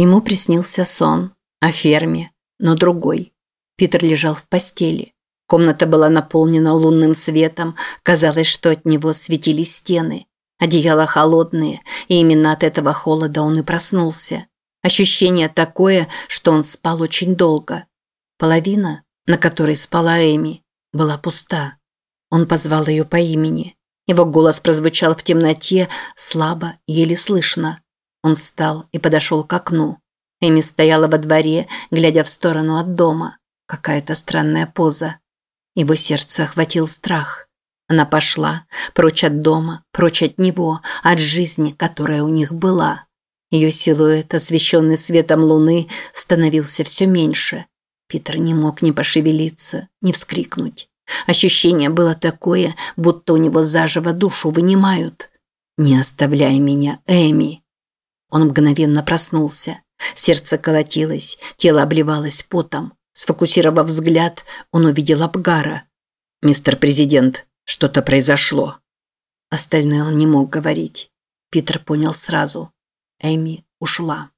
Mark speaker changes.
Speaker 1: Ему приснился сон о ферме, но другой. Питер лежал в постели. Комната была наполнена лунным светом, казалось, что от него светились стены. Одеяла холодные, и именно от этого холода он и проснулся. Ощущение такое, что он спал очень долго. Половина, на которой спала Эми, была пуста. Он позвал ее по имени. Его голос прозвучал в темноте, слабо, еле слышно. Он встал и подошел к окну. Эми стояла во дворе, глядя в сторону от дома. Какая-то странная поза. Его сердце охватил страх. Она пошла, прочь от дома, прочь от него, от жизни, которая у них была. Ее силуэт, освещенный светом луны, становился все меньше. Питер не мог ни пошевелиться, ни вскрикнуть. Ощущение было такое, будто у него заживо душу вынимают. «Не оставляй меня, Эми!» Он мгновенно проснулся. Сердце колотилось, тело обливалось потом. Сфокусировав взгляд, он увидел Абгара. «Мистер Президент, что-то произошло». Остальное он не мог говорить. Питер понял сразу. Эми ушла.